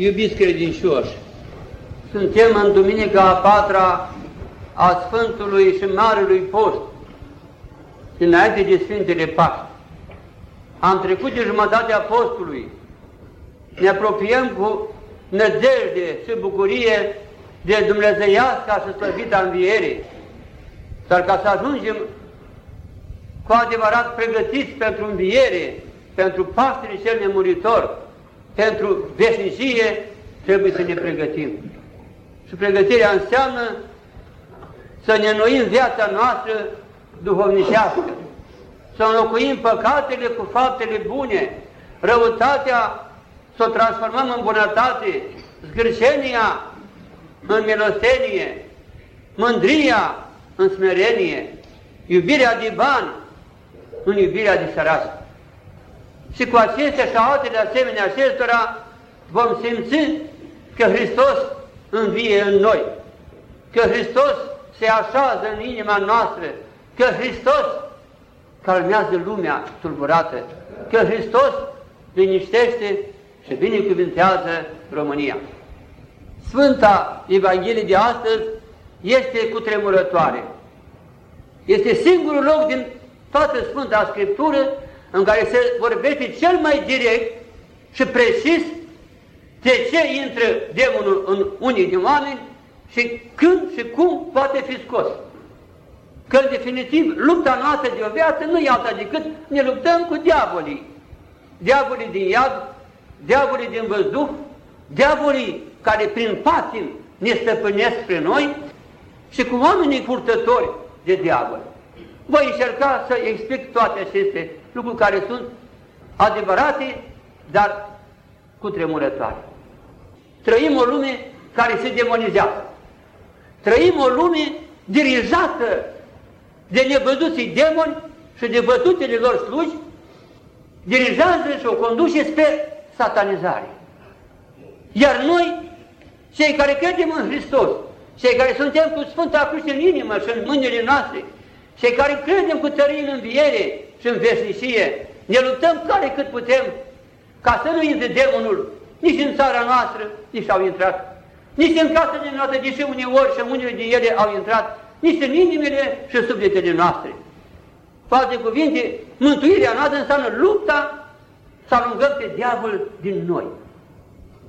Iubiți credincioși, suntem în Duminica a patra a Sfântului și Marelui Post, înainte de Sfintele Paști. Am trecut de jumătatea postului, ne apropiem cu nădejde și bucurie de Dumnezeiasca și slăvită înviere, dar ca să ajungem cu adevărat pregătiți pentru înviere, pentru Paștele cel nemuritor, pentru veșnicie, trebuie să ne pregătim. Și pregătirea înseamnă să ne înnoim viața noastră duhovnicească, să înlocuim păcatele cu faptele bune, răutatea să o transformăm în bunătate, zgârșenia în milostenie, mândria în smerenie, iubirea de bani în iubirea de săraci. Și cu acestea și altele asemenea acestora vom simți că Hristos învie în noi, că Hristos se așează în inima noastră, că Hristos calmează lumea tulburată, că Hristos liniștește și binecuvintează România. Sfânta Evanghelie de astăzi este cutremurătoare. Este singurul loc din toată Sfânta Scriptură în care se vorbește cel mai direct și precis de ce intră demonul în unii din oameni și când și cum poate fi scos. Că, în definitiv, lupta noastră de o viață nu e alta decât ne luptăm cu diavolii. Diavolii din iad, diavolii din văzduh, diavolii care prin patim ne stăpânesc spre noi și cu oamenii purtători de diavol. Voi încerca să explic toate aceste lucruri care sunt adevărate, dar cu tremurătoare. Trăim o lume care se demonizează. Trăim o lume dirijată de nevăzuții demoni și de bătutele lor slugi, dirijează și o conduce spre satanizare. Iar noi, cei care credem în Hristos, cei care suntem cu Sfânta Cruce în inimă și în mâinile noastre, cei care credem cu tărie în înviere și în veșnicie, ne luptăm care cât putem ca să nu intre demonul nici în țara noastră, nici au intrat, nici în casele noastre, deși uneori și unele din ele au intrat, nici în inimile și sufletele noastre. Cu alte cuvinte, mântuirea noastră înseamnă lupta să alungăm pe diavol din noi.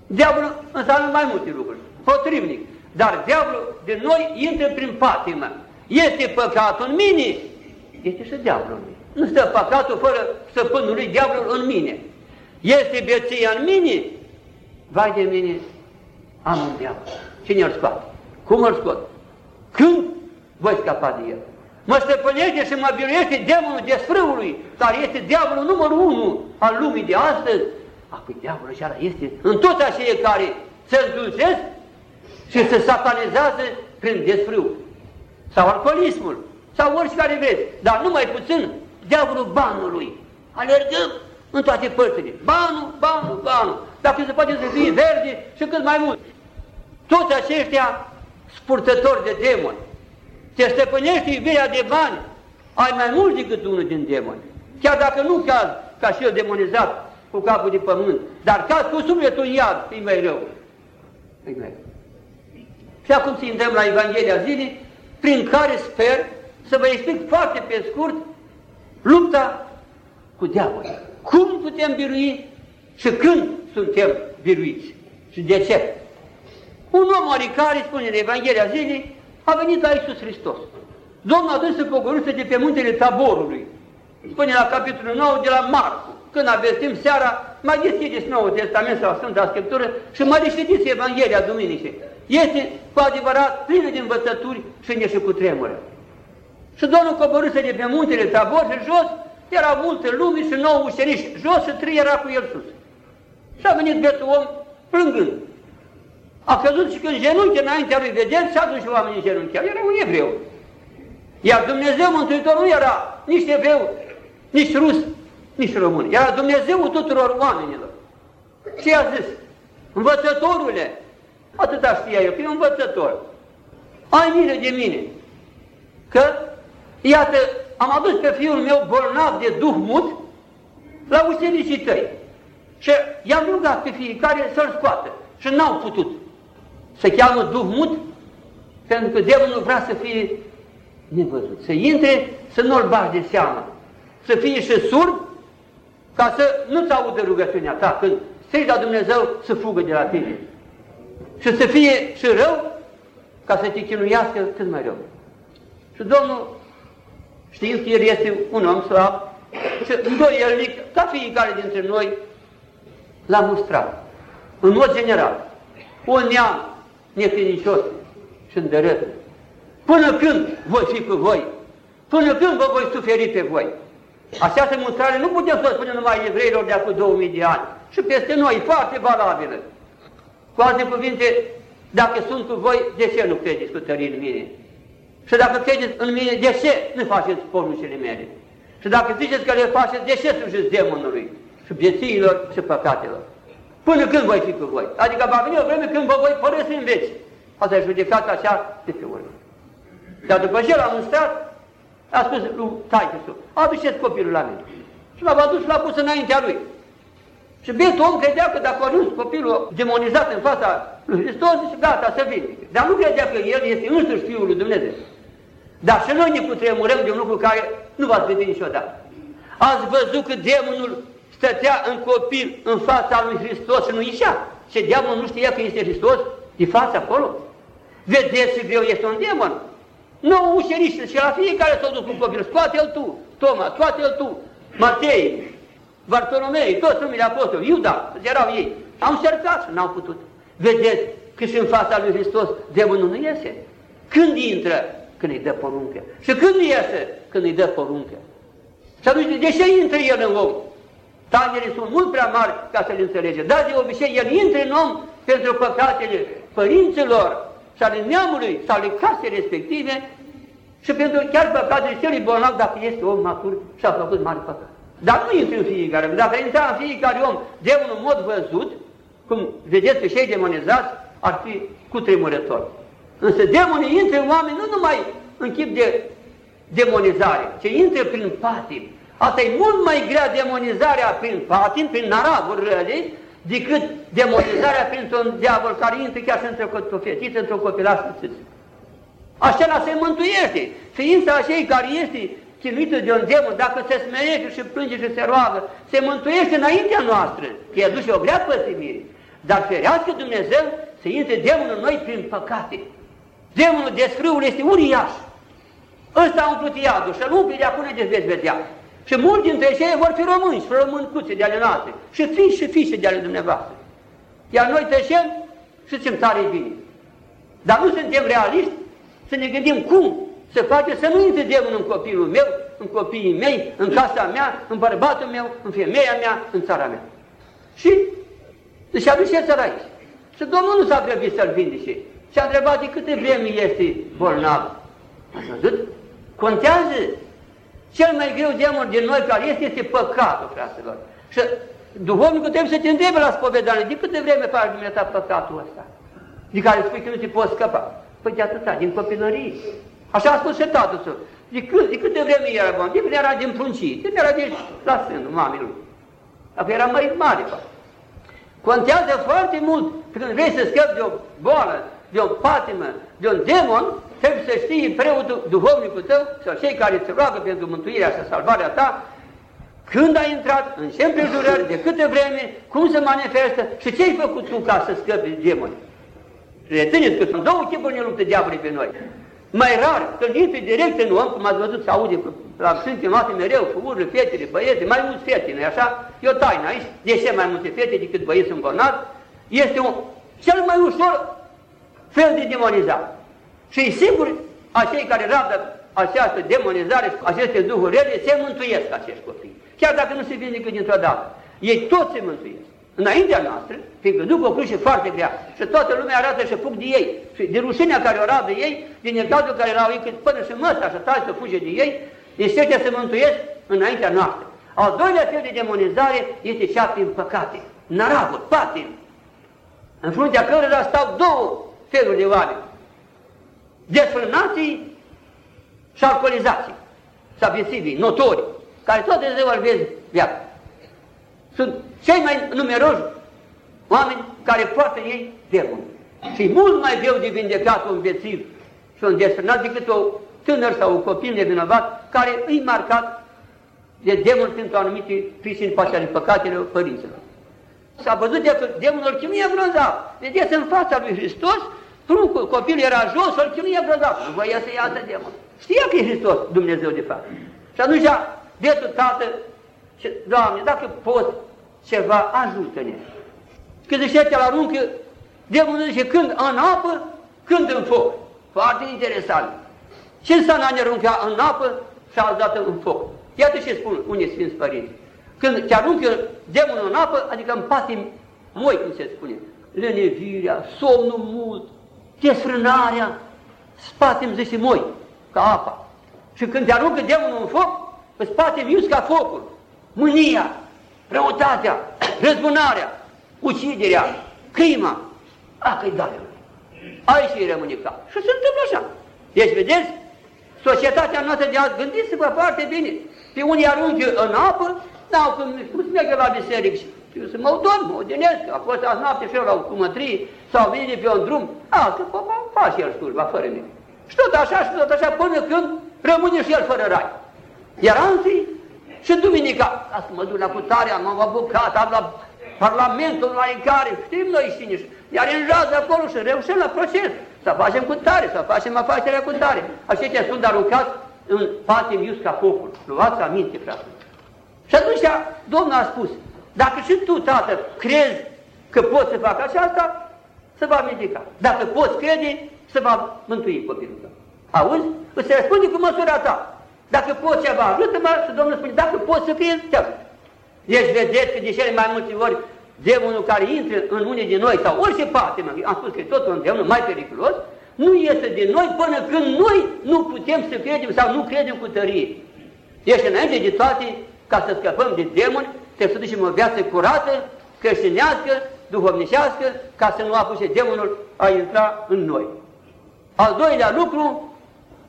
Diavolul înseamnă mai multe lucruri, potrivnic, dar diavolul din noi intră prin patimă. Este păcatul în mine, este și diavolul. Nu stă păcatul fără stăpânul lui diavolul în mine. Este beția în mine, vai de mine, am un diavol. Cine îl scoate? Cum îl scot? Când voi scapa de el? Mă stăpânește și mă biruiește demonul desfrâului, care este diavolul numărul unu al lumii de astăzi. Apoi diavolul și este în toți aceia care se îndulcesc și se satanizează prin desfrâu. Sau alcoolismul, sau oricare vreți, dar numai puțin diavolul banului. Alergăm în toate părțile. Banul, banul, banul. Dacă se poate să fie verde și cât mai mult. Toți aceștia spurtători de demoni. Te stăpânește iubirea de bani, ai mai mult decât unul din demoni. Chiar dacă nu caz ca și el demonizat cu capul de pământ, dar caz cu sufletul în iad, e mai rău. E mai rău. Și acum să intrăm la Evanghelia zilei, prin care sper să vă explic foarte pe scurt lupta cu diavolul. Cum putem birui și când suntem biruiți și de ce? Un om oricare, spune în Evanghelia zilei, a venit la Iisus Hristos. Domnul a dus să pogorâse de pe muntele Taborului. Spune la capitolul 9 de la Marcu. Când aveți timp seara, mai deschideți Noul Testament sau Sfânta Scriptură și mai deschideți Evanghelia Duminicii. Este cu adevărat plină de învățături și ne și cu tremură. Și Domnul coborâse de pe muntele Tabor și jos, era multe lume și nouă ușeniși jos și trei era cu el sus. Și a venit bietul om plângând. A căzut și când genunchi înaintea lui vedem și a dus și oamenii genunchiau. Era un evreu. Iar Dumnezeu Mântuitor nu era nici evreu, nici rus, nici român. Era Dumnezeu tuturor oamenilor. Și a zis, învățătorule, atâta știa eu, că e un învățător, ai milă de mine, că, iată, am adus pe fiul meu bolnav de duh mut la ucenicii tăi. Și i-am rugat pe fiecare să-l scoată. Și n-au putut. Se cheamă duh mut, pentru că demonul vrea să fie nevăzut, să intre, să nu-l bagi de seamă, să fie și surd, ca să nu-ți audă rugăciunea ta, când strigi la Dumnezeu să fugă de la tine. Și să fie și rău, ca să te chinuiască cât mai rău. Și Domnul, știind că El este un om slab, și îndoielnic, ca fiecare dintre noi, l-a mustrat. În mod general, un neam nefinicios și îndărât. Până când voi fi cu voi? Până când vă voi suferi pe voi? Această mustrare nu putem să o spunem numai evreilor de acum 2000 de ani. Și peste noi, foarte valabilă. Cu alte cuvinte, dacă sunt cu voi, de ce nu credeți cu tărie în mine? Și dacă credeți în mine, de ce nu faceți poruncile mele? Și dacă ziceți că le faceți, de ce slujiți demonului și vieților și păcatelor? Până când voi fi cu voi? Adică va veni o vreme când vă voi părăsi în veci. Asta e judecat așa de pe urmă. Dar după ce l-a mustrat, a spus lui taică aduceți copilul la mine. Și l-a adus și l-a pus înaintea lui. Și bietul om credea că dacă a ajuns copilul demonizat în fața lui Hristos, zice, gata, să vină. Dar nu credea că el este însuși Fiul lui Dumnezeu. Dar și noi ne putremurăm de un lucru care nu v-ați vedea niciodată. Ați văzut că demonul stătea în copil în fața lui Hristos și nu ieșea. Și demonul nu știa că este Hristos de față acolo. Vedeți ce greu este un demon. Nu ușeriște și la fiecare s-a dus cu copil. Scoate-l tu, Toma, scoate-l tu, Matei, Bartolomei, toți numele apostoli, Iuda, erau ei. Au încercat și n-au putut. Vedeți că și în fața lui Hristos demonul nu iese. Când intră? Când îi dă poruncă. Și când iese? Când îi dă poruncă. Și atunci, de ce intră el în om? Tanerii sunt mult prea mari ca să-l înțelege. Dar de obicei, el intră în om pentru păcatele părinților și ale neamului sau ale casei respective și pentru chiar păcatele celui bolnav dacă este om matur și a făcut mari păcat. Dar nu intră în fiecare om. Dacă intra în fiecare om de un mod văzut, cum vedeți că cei demonizați, ar fi cutremurător. Însă demonii intră în oameni nu numai în chip de demonizare, ci intră prin patim. Asta e mult mai grea demonizarea prin patim, prin naravuri răle, decât demonizarea printr-un diavol care intră chiar și într-o fetiță, într-o copilașă. Așa se mântuiește. Ființa acei care este chinuită de un demon, dacă se smerește și plânge și se roagă, se mântuiește înaintea noastră, că i duce o grea pătimire. Dar ferească Dumnezeu să intre demonul în noi prin păcate. Demonul desfrâul este uriaș. Ăsta a umplut iadul și îl umple de acum de veți vedea. Și mulți dintre ei vor fi români și româncuțe de ale noastre. Și fiși și fișe de ale dumneavoastră. Iar noi tăcem și zicem tare bine. Dar nu suntem realiști să ne gândim cum se face să nu intre demonul în copilul meu, în copiii mei, în casa mea, în bărbatul meu, în femeia mea, în țara mea. Și își aduceți aici. Și Domnul nu s-a grăbit să-l vindece. Și a întrebat de câte vreme este bolnav. Ați văzut? Contează. Cel mai greu demon din noi care este, este păcatul, fraților. Și duhovnicul trebuie să te întrebe la spovedanie, de câte vreme faci dumneata păcatul ăsta? De care spui că nu te poți scăpa. Păi de atâta, din copilărie. Așa a spus și tatăl său. De, cât, de câte vreme era bun? De era din pruncii, de era de la sânul mamei lui. Dacă era mai mare, bă. Contează foarte mult când vrei să scăpi de o boală, de o patimă, de un demon, trebuie să știi preotul, duhovnicul tău sau cei care îți roagă pentru mântuirea și salvarea ta, când ai intrat, în ce împrejurări, de câte vreme, cum se manifestă și ce ai făcut tu ca să scăpi de demoni. Rețineți că sunt două chipuri ne luptă diavolii pe noi. Mai rar, când intri direct în om, cum ați văzut, se aude la Sfinte Noastre mereu, cu urle fetele, băieți, mai mulți fete, nu așa? E o taină aici. De ce mai multe fete decât băieți sunt bolnavi? Este un, cel mai ușor fel de demonizat. Și sigur, acei care rabdă această demonizare, aceste duhuri rele, se mântuiesc acești copii. Chiar dacă nu se vindecă dintr-o dată. Ei toți se mântuiesc înaintea noastră, fiindcă duc o cruce foarte grea și toată lumea arată și fug de ei și de rușinea care o rabdă ei, din iertatul care l-au ei, până și măsta și tare să fuge de ei, este să mântuiesc înaintea noastră. Al doilea fel de demonizare este cea prin păcate, naravuri, patim, în fruntea cărora stau două feluri de oameni, desfrânații și alcoolizații, sabiesivii, notori, care toate ziua îl vezi viața. Sunt cei mai numeroși oameni care poartă ei demon. Și e mult mai greu de vindecat un vețiv și un desfrânat decât o tânăr sau un copil nevinovat care îi marcat de demon pentru anumite pricini poate ale păcatelor părinților. S-a văzut de că demonul chinuie grozav. Vedeți în fața lui Hristos, pruncul, copilul era jos, îl chinuie grozav. Nu voia să iasă demon. Știa că e Hristos, Dumnezeu de fapt. Și atunci, bietul tată, și, Doamne, dacă pot ceva, ajută-ne. Când zice te aruncă, demonul zice când în apă, când în foc. Foarte interesant. Ce înseamnă a ne arunca în apă și dată în foc? Iată ce spun unii Sfinți Părinți. Când te aruncă demonul în apă, adică în patim moi, cum se spune, lenevirea, somnul mult, desfrânarea, spatim zice moi, ca apa. Și când te aruncă demonul în foc, îți spatim ius ca focul. Mânia, răutatea, răzbunarea, uciderea, crima. A, că-i dare. Aici îi rămâne cap. Și se întâmplă așa. Deci, vedeți, societatea noastră de azi, gândiți-vă foarte bine. Pe unii aruncă în apă, n-au cum, cum se merge la biserică și eu să mă dorm, mă odinesc, a fost azi noapte și eu la o cumătrie, sau vine pe un drum, a, că popa, face el slujba fără mine. Și tot așa, și tot așa, până când rămâne și el fără rai. Iar alții, și duminica, asta mă duc la putarea, m-am apucat, am la Parlamentul la în care știm noi cine iar în jază acolo și reușim la proces, să facem cu tare, să facem afacerea cu tare. Aceștia sunt aruncați în patim ius ca focul. Luați aminte, frate. Și atunci Domnul a spus, dacă și tu, tată, crezi că poți să facă aceasta, să va medica. Dacă poți crede, să va mântui copilul tău. Auzi? Îți răspunde cu măsura ta. Dacă poți ceva, ajută-mă și Domnul spune, dacă poți să crezi, te ajută. Deci vedeți că de cele mai multe ori demonul care intră în unii din noi sau orice parte, am spus că e tot un demon mai periculos, nu iese din noi până când noi nu putem să credem sau nu credem cu tărie. Deci înainte de toate, ca să scăpăm de demoni, trebuie să ducem o viață curată, creștinească, duhovnicească, ca să nu apuce demonul a intra în noi. Al doilea lucru,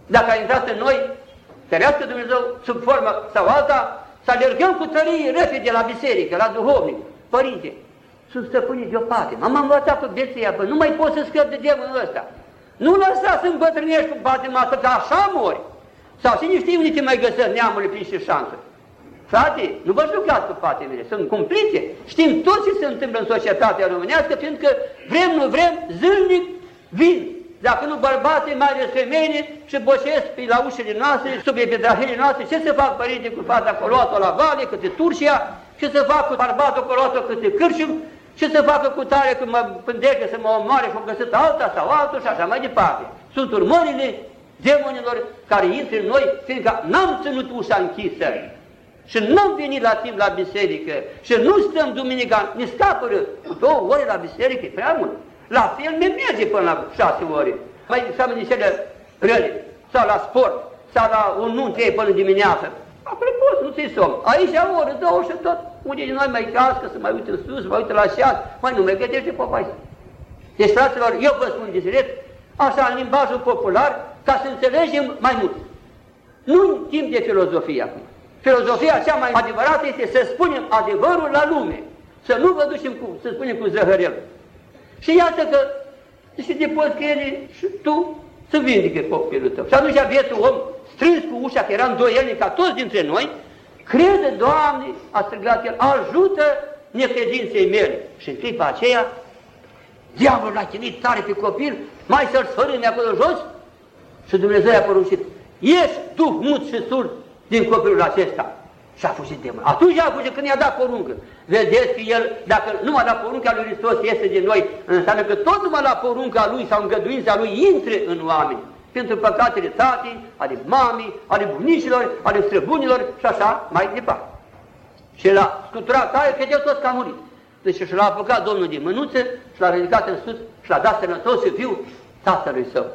dacă a intrat în noi, ferească Dumnezeu sub formă sau alta, să alergăm cu tărie repede la biserică, la duhovnic. Părinte, sunt stăpânii de o parte. M-am învățat pe beția, bă, nu mai pot să scăp de demonul ăsta. Nu lăsa să îmbătrânești cu patima asta, că așa mori. Sau cine știe unde te mai găsesc neamurile prin și șanță. Frate, nu vă jucați cu patimile, sunt cumplite. Știm tot ce se întâmplă în societatea românească, fiindcă vrem, nu vrem, zilnic vin dacă nu bărbații, mai ales femeile, și boșesc pe la ușile noastre, sub epidrahile noastre, ce se fac părinte cu fata coloată la vale, câte Turcia, ce se fac cu bărbatul coloată câte cârșim, ce se facă cu tare când mă pândecă să mă omoare și am găsit alta sau altul și așa mai departe. Sunt urmările demonilor care intră în noi, fiindcă n-am ținut ușa închisă și n-am venit la timp la biserică și nu stăm duminica, ne scapă cu două ore la biserică, e prea mult. La fel mi merge până la șase ore. Mai înseamnă niște răle, sau la sport, sau la un nunte până dimineață. Acolo poți, nu ți somn. Aici o oră, două și tot. Unii din noi mai cască, să mai uite în sus, mai uite la șeat, mai nu mai gătește popai. Deci, fraților, eu vă spun direct, așa în limbajul popular, ca să înțelegem mai mult. Nu în timp de filozofie acum. Filozofia cea mai adevărată este să spunem adevărul la lume. Să nu vă ducem cu, să spunem cu zăhărel. Și iată că și te poți crede și tu să vindică copilul tău. Și atunci vietul om, strâns cu ușa, că eram doi ca toți dintre noi, crede, Doamne, a strigat el, ajută necredinței mele. Și în clipa aceea, diavolul l-a chinuit tare pe copil, mai să-l sfărâme acolo jos și Dumnezeu i-a poruncit, ieși duh mut și surd din copilul acesta. Și a fugit demonul. Atunci a fugit când i-a dat poruncă. Vedeți că el, dacă nu m-a dat porunca lui Hristos, iese din noi, înseamnă că tot numai la porunca lui sau îngăduința lui intre în oameni. Pentru păcatele tatii, ale mamii, ale bunicilor, ale străbunilor și așa mai departe. Și l-a scuturat tare, credeau toți că a murit. Deci și l-a apucat Domnul din mânuță și l-a ridicat în sus și l-a dat sănătos și viu tatălui său.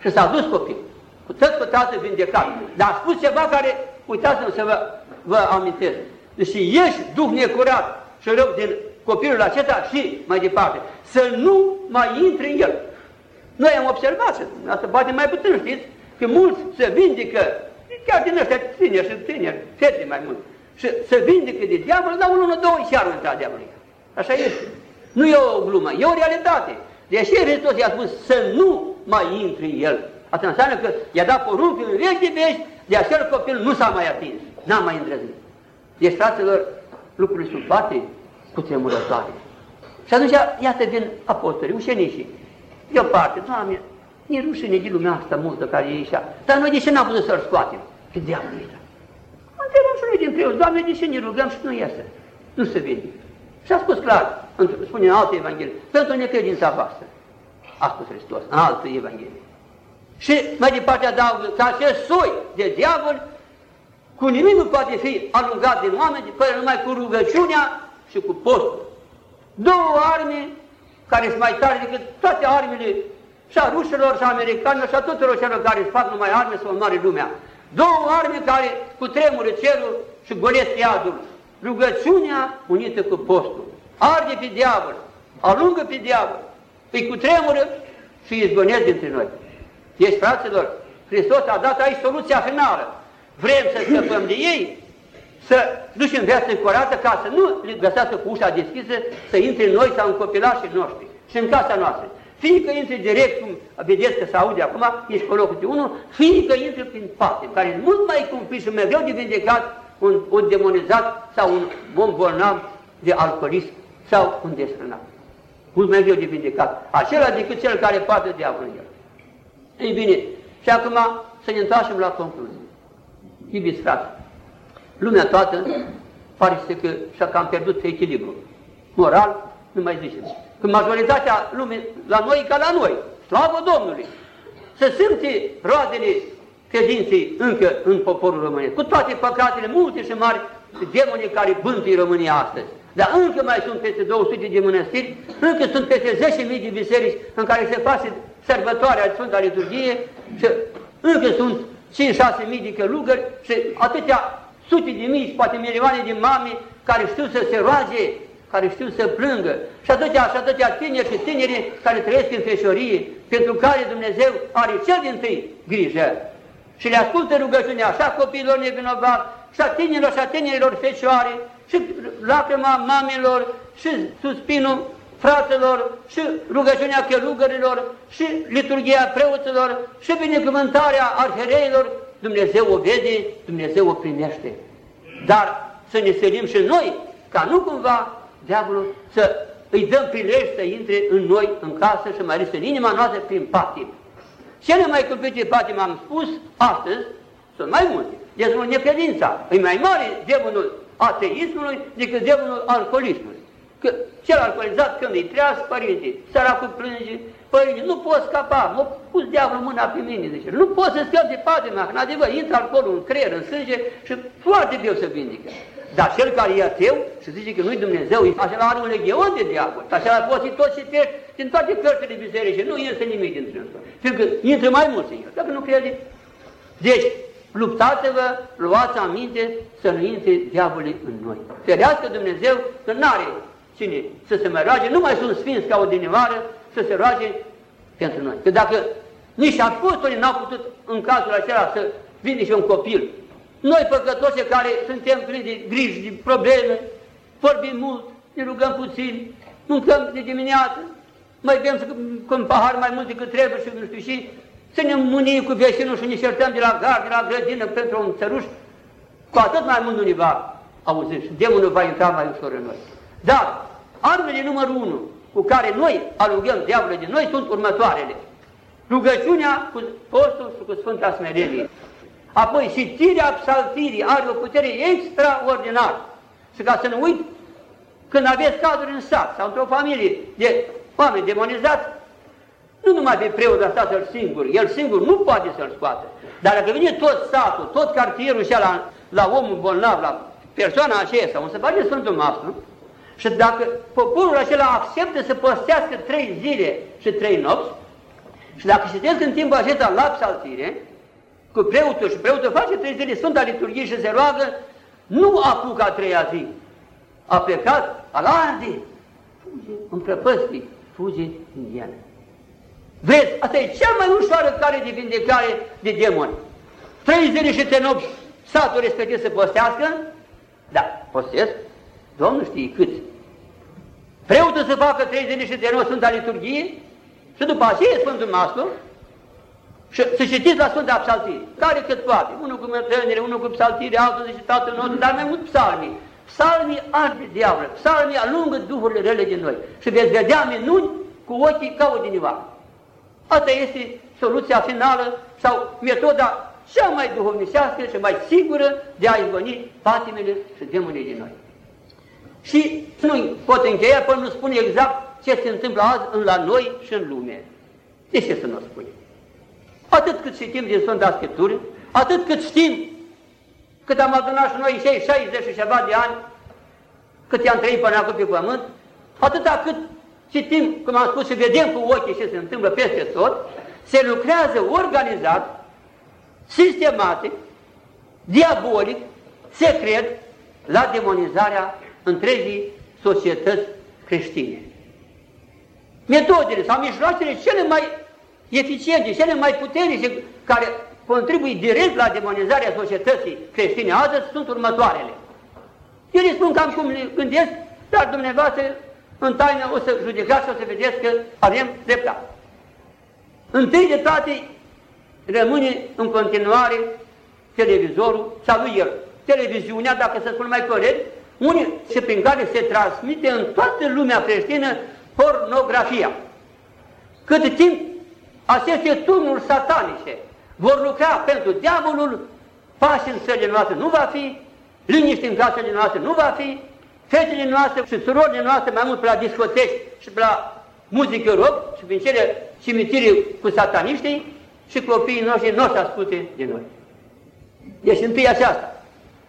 Și s-a dus copilul. Cu tot cu tatăl vindecat. Dar a spus ceva care, uitați-vă să vă vă amintesc. Deci ești duh necurat și rău din copilul acesta și mai departe. Să nu mai intre în el. Noi am observat, asta poate mai puțin știți, că mulți se vindecă, chiar din ăștia tineri și tineri, fete mai mult, și se vindecă de diavol, dar unul, două chiar intra diavolul. Așa este. Nu e o glumă, e o realitate. Deși Hristos i-a spus să nu mai intri în el. Asta înseamnă că i-a dat poruncă în veci de veci, de acel copil nu s-a mai atins, n-a mai îndrăznit. Deci, fraților, lucrurile sunt foarte cutremurătoare. Și atunci, iată, vin apostolii, ușenicii. De o parte, Doamne, e rușine de lumea asta multă care e așa. Dar noi de ce n-am putut să-l scoatem? Că diavolul ăsta. Întrebăm și noi din preoți, Doamne, de ce ne rugăm și nu iese? Nu se vede. Și a spus clar, spune în altă Evanghelie, pentru necredința voastră. A spus Hristos, în altă Evanghelie. Și mai departe adaugă că acest soi de diavol cu nimic nu poate fi alungat din oameni, fără numai cu rugăciunea și cu postul. Două arme care sunt mai tare decât toate armele și a rușilor și a americanilor și a tuturor celor care își fac numai arme să mare lumea. Două arme care cu tremură cerul și golesc iadul. Rugăciunea unită cu postul. Arde pe diavol, alungă pe diavol, îi cu tremură și îi izgonesc dintre noi. Deci, fraților, Hristos a dat aici soluția finală. Vrem să scăpăm de ei, să ducem viață curată ca să nu le găsească cu ușa deschisă, să intre în noi sau în copilașii noștri și în casa noastră. Fie că intre direct, cum vedeți că se aude acum, ești pe locul de unul, fie că intre prin pate, care e mult mai cumplit și mai greu de vindecat un, un demonizat sau un om bolnav de alcoolism sau un desfrânat. Mult mai greu de vindecat. Acela decât cel care poate diavolul el. Ei bine, și acum să ne întoarcem la concluzie. Iubiți frate, lumea toată pare să că și-a cam pierdut echilibru. Moral, nu mai zicem. Când majoritatea lumii la noi ca la noi, slavă Domnului, să simte roadele credinței încă în poporul românesc, cu toate păcatele multe și mari, demoni care bântuie România astăzi. Dar încă mai sunt peste 200 de mănăstiri, încă sunt peste 10.000 de biserici în care se face sărbătoarea Sfânta Liturghie și încă sunt 5-6 mii de călugări și atâtea sute de mii, poate milioane de mame care știu să se roage, care știu să plângă. Și atâtea și atâtea tineri și tineri care trăiesc în feșorie, pentru care Dumnezeu are cel din tâi grijă. Și le ascultă rugăciunea așa copiilor nevinovați, și a tinerilor și a tinerilor fecioare, și lacrima mamelor, și suspinul fratelor, și rugăciunea chelugărilor, și liturgia preoților, și binecuvântarea arhereilor, Dumnezeu o vede, Dumnezeu o primește. Dar să ne selim și noi, ca nu cumva diavolul să îi dăm prilej să intre în noi, în casă și mai ales în inima noastră prin patim. Cele mai culpite patim am spus astăzi, sunt mai multe. Demonul necredința. E mai mare demonul ateismului decât demonul alcoolismului. Că cel alcoolizat când îi treaz, părinte, săracul plânge, părinte, nu pot scapa, m-a pus diavolul mâna pe mine, zice, nu pot să scap de patima, că în adevăr intră alcoolul în creier, în sânge și foarte greu să vindică. Dar cel care e ateu și zice că nu-i Dumnezeu, așa are un legion de diavol, așa poți fi tot citești din toate cărțile biserice, nu iese nimic dintre noi. Fiindcă intră mai mulți în el, dacă nu crede. Deci, luptați-vă, luați aminte să nu intre diavolii în noi. Ferească Dumnezeu că nu are cine să se mai roage, nu mai sunt sfinți ca o dinioară să se roage pentru noi. Că dacă nici apostolii n-au putut în cazul acela să vindice un copil, noi păcătoși care suntem plini de griji, de probleme, vorbim mult, ne rugăm puțin, mâncăm de dimineață, mai bem cu un pahar mai mult decât trebuie și nu știu și, să ne mânim cu vecinul și ne certăm de la gard, de la grădină pentru un țăruș, cu atât mai mult nu ne va auzi și demonul va intra mai ușor în noi. Dar armele numărul unu cu care noi alugăm diavolul de noi sunt următoarele. Rugăciunea cu postul și cu Sfânta Smerenie. Apoi citirea psaltirii are o putere extraordinară. Și ca să nu uit, când aveți cazuri în sat sau într-o familie de oameni demonizați, nu numai pe preot asta să-l singur, el singur nu poate să-l scoată. Dar dacă vine tot satul, tot cartierul și la, la omul bolnav, la persoana aceea, sau se face Sfântul Mastru, și dacă poporul acela acceptă să postească trei zile și trei nopți, și dacă citesc în timpul acesta la psaltire, cu preotul și preotul face trei zile Sfânta Liturghie și se roagă, nu apucă a treia zi. A plecat, al arde, fuge în prăpăstii, fuge din el. Vezi, asta e cea mai ușoară care de vindecare de demoni. Trei zile și trei nopți, satul respectiv să postească, da, postesc, Domnul știe cât. Preotul să facă trei zile și de nou Sfânta Liturghie și după aceea Sfântul Maslu și să citiți la Sfânta Psaltire, care cât poate, unul cu mărtănire, unul cu psaltire, altul zice Tatăl nostru, dar mai mult psalmii. Psalmii arde diavolul, psalmii alungă duhurile rele din noi și veți vedea minuni cu ochii ca o diniva. Asta este soluția finală sau metoda cea mai duhovnicească și mai sigură de a izbăni patimele și demonii din noi. Și nu pot încheia până nu spune exact ce se întâmplă azi la noi și în lume. De ce să nu spune? Atât cât citim din Sfânta Scriptură, atât cât știm cât am adunat și noi cei 60 și ceva de ani, cât i-am trăit până acum pe pământ, atâta cât citim, cum am spus, și vedem cu ochii ce se întâmplă peste tot, se lucrează organizat, sistematic, diabolic, secret, la demonizarea întregii societăți creștine. Metodele sau mijloacele cele mai eficiente, cele mai puternice care contribuie direct la demonizarea societății creștine azi sunt următoarele. Eu le spun cam cum le gândesc, dar dumneavoastră în taină o să judecați și o să vedeți că avem dreptate. Întâi de toate rămâne în continuare televizorul sau el, televiziunea, dacă să spun mai corect, unii și prin care se transmite în toată lumea creștină pornografia. Cât timp aceste turnuri satanice vor lucra pentru diavolul, pași în țările noastre nu va fi, liniște în casele noastre nu va fi, fetele noastre și surorile noastre mai mult pe la discoteci și pe la muzică rock și prin cele cimitiri cu sataniștii și copiii noștri nu o să asculte de noi. Deci întâi aceasta.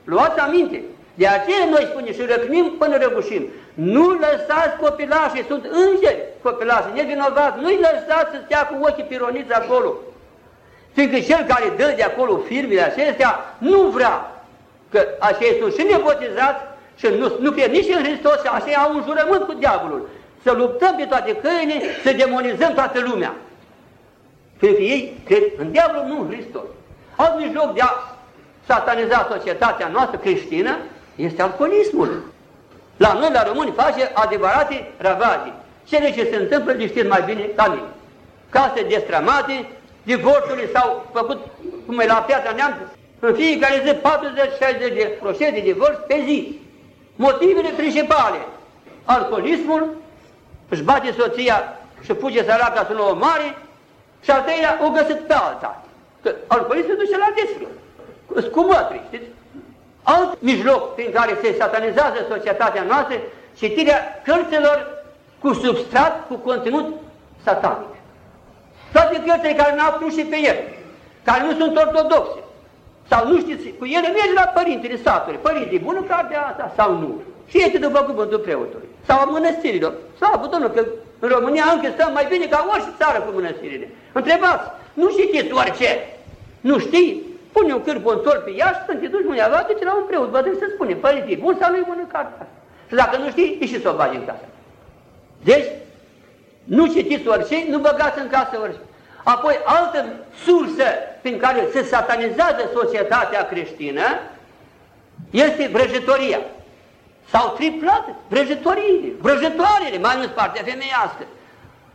Luați aminte. De aceea noi spunem și răcnim până răgușim. Nu lăsați copilașii, sunt îngeri copilașii, nevinovați, nu-i lăsați să stea cu ochii pironiți acolo. Fiindcă cel care dă de acolo firmele acestea nu vrea că aceia sunt și nepotizați și nu, nu pierd nici în Hristos și așa au un jurământ cu diavolul. Să luptăm pe toate căile, să demonizăm toată lumea. Fiindcă ei cred în diavolul, nu în Hristos. Alt mijloc de a sataniza societatea noastră creștină este alcoolismul. La noi, la români, face adevărate ravagii. Cele ce se întâmplă, le știți mai bine ca mine. Case destramate, divorțurile s-au făcut, cum e la piața neamț, în fiecare zi 40-60 de procese de divorț pe zi. Motivele principale, alcoolismul, își bate soția și fuge săraca să nu o mare, și al treilea o găsit pe alta. Că alcoolismul duce la desfră. Cu mătri, știți? Alt mijloc prin care se satanizează societatea noastră, citirea cărților cu substrat, cu conținut satanic. Toate cărțile care n-au plus și pe el, care nu sunt ortodoxe, sau nu știți, cu ele merge la părintele satului. Părinte, e bună cartea asta sau nu? Și este după cuvântul preotului. Sau a mănăstirilor. Sau, Domnul, că în România încă stăm mai bine ca orice țară cu mănăstirile. Întrebați, nu știți orice. Nu știți? Pune un cârp un sol pe ea și când te duci undeva, duci la un preot, vă să spune, părinte, bun sau nu e bună cartea Și dacă nu știi, e și să o bagi în casă. Deci, nu citiți orice, nu băgați în casă orice. Apoi, altă sursă prin care se satanizează societatea creștină este vrăjitoria. S-au triplat vrăjitoriile, vrăjitoarele, mai ales partea femeiască.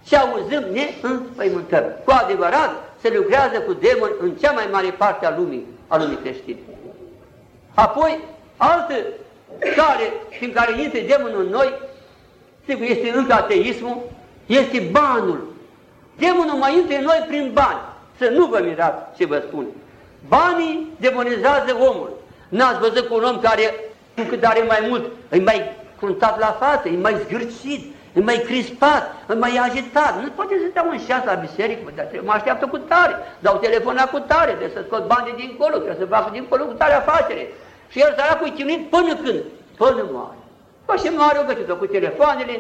Și auzim neînspăimântări. Cu adevărat, se lucrează cu demoni în cea mai mare parte a lumii, a lumii creștine. Apoi, altă care, prin care intră demonul în noi, sigur, este încă ateismul, este banul. Demonul mai intră în noi prin bani. Să nu vă mirați ce vă spun. Banii demonizează omul. N-ați văzut cu un om care, cu cât are mai mult, îi mai cruntat la față, îi mai zgârcit, e mai crispat, e mai agitat. Nu poate să dau un șas la biserică, dar mă așteaptă cu tare, dau telefon la cu tare, trebuie să scot bani de dincolo, trebuie să facă dincolo cu tare afacere. Și el săracul e chinuit până când? Până moare. Păi și moare o găsit cu telefoanele,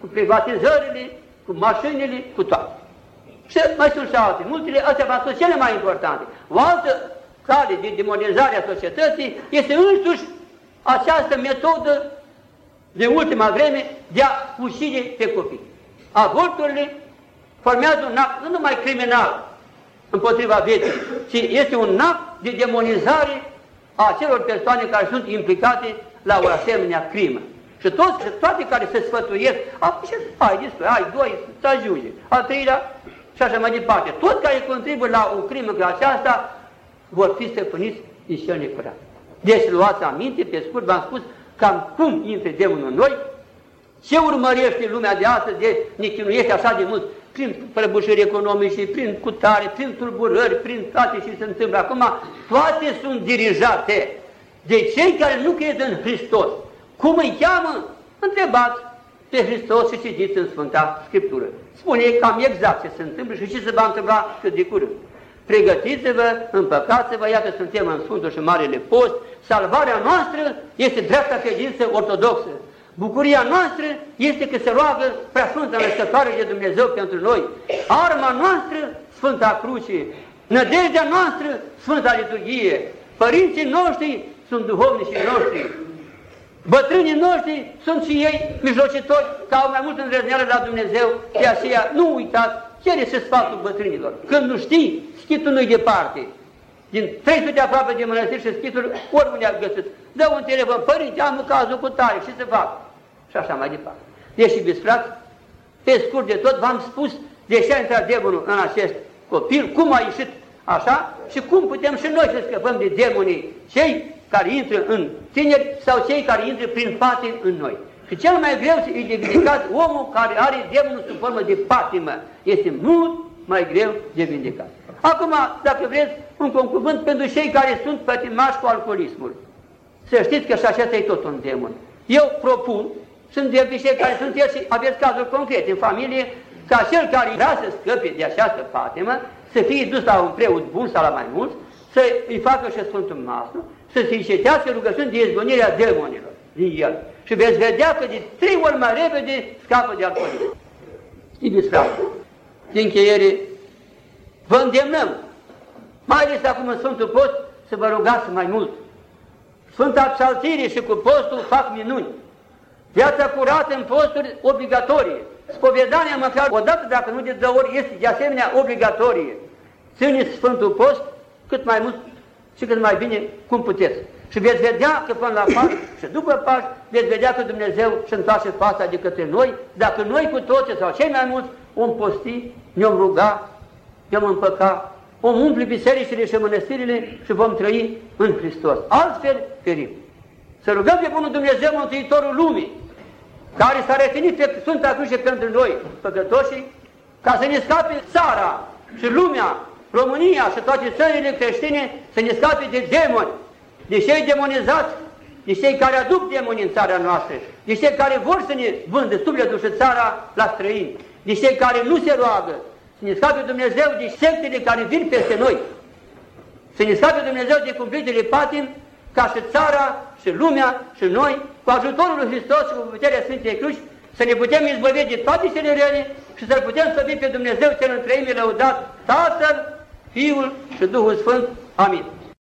cu privatizările, cu mașinile, cu toate. Și mai sunt și alte. Multele, astea sunt cele mai importante. O altă cale de demonizare a societății este însuși această metodă de ultima vreme de a ucide pe copii. Avorturile formează un act nu numai criminal împotriva vieții, ci este un act de demonizare a celor persoane care sunt implicate la o asemenea crimă. Și toți, și toate care se sfătuiesc, a, și ai despre, ai doi, să ajunge. Al treilea, și așa mai departe. Toți care contribuie la o crimă ca aceasta vor fi stăpâniți în cel necurat. Deci luați aminte, pe scurt, v-am spus cam cum intre demonul în noi, ce urmărește lumea de astăzi, de ne chinuiește așa de mult, prin prăbușiri economice, prin cutare, prin tulburări, prin toate ce se întâmplă acum, toate sunt dirijate de cei care nu cred în Hristos. Cum îi cheamă? Întrebați pe Hristos și citiți în Sfânta Scriptură. Spune cam exact ce se întâmplă și ce se va întâmpla cât de curând. Pregătiți-vă, împăcați-vă, iată suntem în Sfântul și Marele Post, salvarea noastră este dreapta credință ortodoxă. Bucuria noastră este că se roagă prea Sfânta Născătoare de Dumnezeu pentru noi. Arma noastră, Sfânta Cruce. Nădejdea noastră, Sfânta Liturghie. Părinții noștri sunt duhovnicii noștri. Bătrânii noștri sunt și ei mijlocitori, că au mai mult îndrăzneală la Dumnezeu, de aceea nu uitați, chiar este sfatul bătrânilor. Când nu știi, schitul nu-i departe. Din 300 aproape de mănăstiri și schitul, oriunde a găsit. Dă un telefon, părinte, am cazul cu tare, și se fac? Și așa mai departe. Deci, iubiți frați, pe scurt de tot, v-am spus de ce a intrat demonul în acest copil, cum a ieșit așa și cum putem și noi să scăpăm de demonii cei care intră în tineri sau cei care intră prin patim în noi. Și cel mai greu e de vindecat omul care are demonul sub formă de patimă. Este mult mai greu de vindecat. Acum, dacă vreți, un concuvânt pentru cei care sunt pătimași cu alcoolismul. Să știți că și acesta e tot un demon. Eu propun, sunt de cei care sunt și aveți cazuri concrete în familie, ca cel care vrea să scăpe de această patimă, să fie dus la un preot bun sau la mai mulți, să îi facă și Sfântul Maslu, să se încetească rugăciuni de izgonirea demonilor din el. Și veți vedea că de trei ori mai repede scapă de alcoolism. Iubiți frate, din încheiere, vă îndemnăm, mai ales acum în Sfântul Post, să vă rugați mai mult. Sfânta Psaltire și cu postul fac minuni. Viața curată în posturi obligatorie. Spovedania măcar o dată, dacă nu de două ori, este de asemenea obligatorie. Țineți Sfântul Post cât mai mult și cât mai bine cum puteți. Și veți vedea că până la Paști și după Paști veți vedea că Dumnezeu își întoarce fața de către noi, dacă noi cu toții sau cei mai mulți om posti, ne-om ruga, ne-om împăca, om umple bisericile și mănăstirile și vom trăi în Hristos. Altfel, ferim. Să rugăm pe Bunul Dumnezeu Mântuitorul Lumii, care s-a refinit pe Sfânta Cruce pentru noi, păcătoșii, ca să ne scape țara și lumea România și toate țările creștine să ne scape de demoni, de cei demonizați, de cei care aduc demoni în țara noastră, de cei care vor să ne vândă sufletul și țara la străini, de cei care nu se roagă, să ne scape Dumnezeu de sectele care vin peste noi, să ne scape Dumnezeu de cumplitele patim, ca și țara și lumea și noi, cu ajutorul lui Hristos și cu puterea Sfintei Cruci, să ne putem izbăvi de toate cele rele și să-L putem slăbi pe Dumnezeu cel întreimii lăudat, Tatăl, Fiul și Duhul Sfânt. Amin.